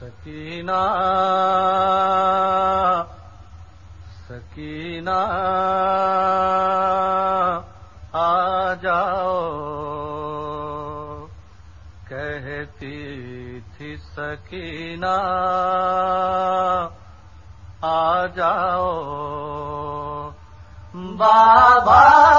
سکینہ سکینہ آ جاؤ۔ کہتی تھی سکینہ آ جاؤ۔ بابا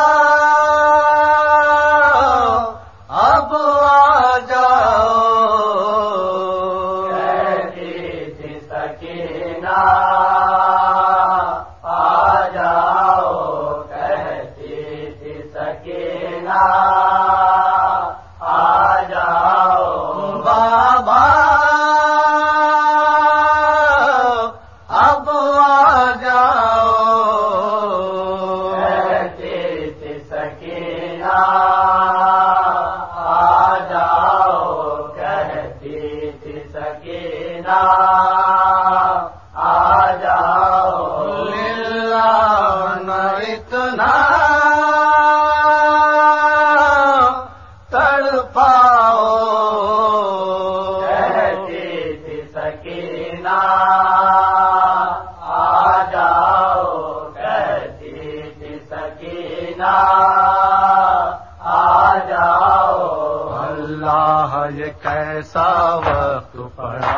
زندہ یہ کیسا وقت پڑا؟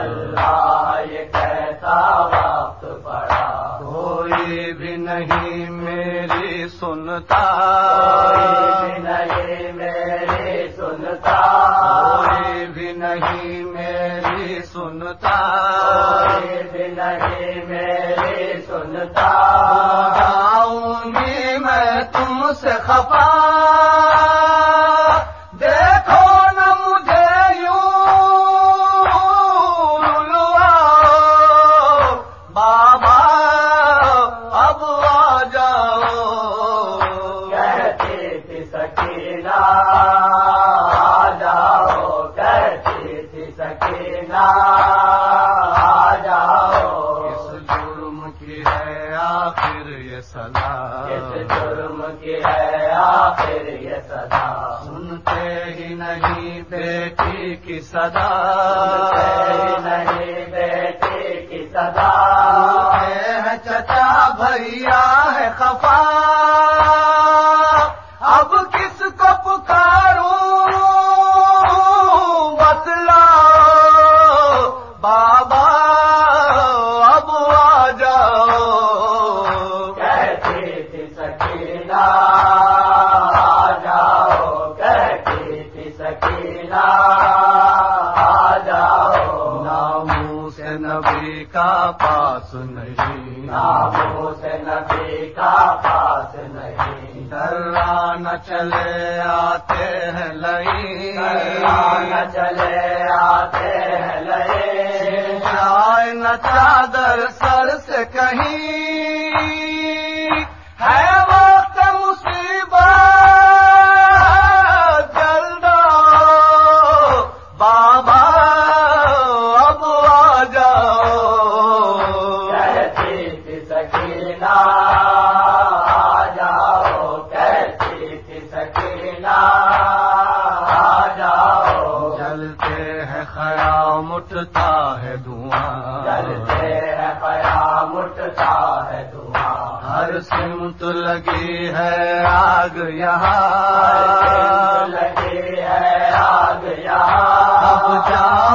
اللہ یہ کیسا وقت پڑا؟ کوئی بھی نہیں میری سنتا۔ کوئی بھی نہیں میری سنتا۔ کوئی بھی نہیں میری سنتا۔ کوئی بھی نہیں میری سنتا۔ اب آ جاؤ۔ سکینہ آ جاؤ۔ کہتی تھی سکینہ آ جاؤ۔ اس جرم کی ہے آخر یہ سزا اس جرم کی ہے آخر یہ سزا سنتے ہی نہیں بیٹی کی صدا۔ نبی کا پاس نہیں ناموں سے نبی کا پاس نہیں۔ ڈرا نہ چلے آتے ہیں لئی نہ چلے آتے ہیں لیے۔ جائے نہ چادر سر سے کہیں۔ جاؤ تھی جاؤ۔ جلتے ہیں خیام اٹھتا ہے دھواں۔ جلتے ہیں قیام اٹھتا ہے دعا ہر سمت لگی ہے آگ یہاں۔ لگی ہے آگ یہاں۔ اب جاؤں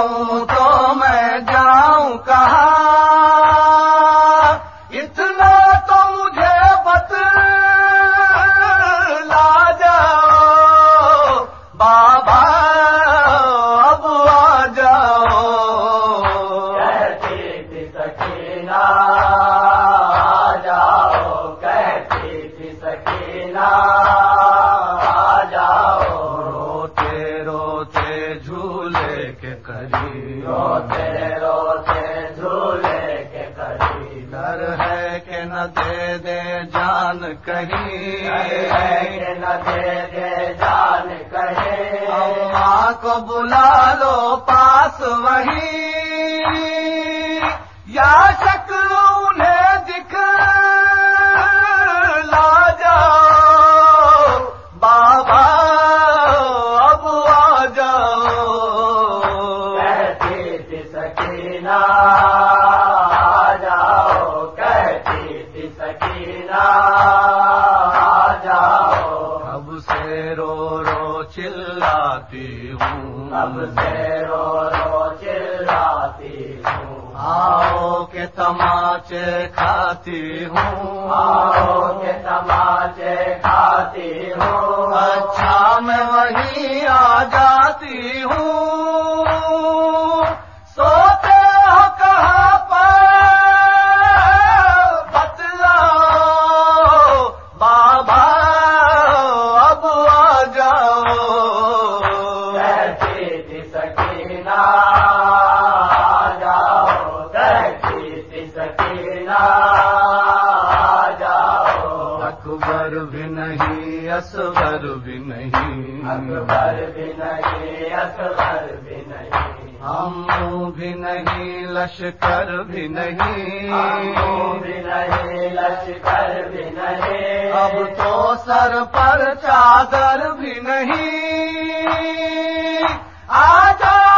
کہیں جان کہے۔ اماں کو بلا لو پاس وہی۔ یا شکل انہیں دکھ۔ لا جاؤ۔ بابا، اب آ جاؤ۔ سکینہ۔ اب سے رو رو چلاتی ہوں۔ اب سے رو رو چلاتی ہوں۔ آؤ کے تماچے کھاتی ہوں۔ آؤ کے تماچے کھاتی ہوں۔ اچھا میں وہیں آ جاتی ہوں۔ اکبر بھی نہیں اصغر بھی نہیں۔ اکبر بھی نہیں اکبر بھی نہیں۔ ہم بھی نہیں لشکر بھی نہیں۔ ہم بھی نہیں لشکر بھی نہیں۔ اب تو سر پر چادر بھی نہیں۔ آ جاؤ۔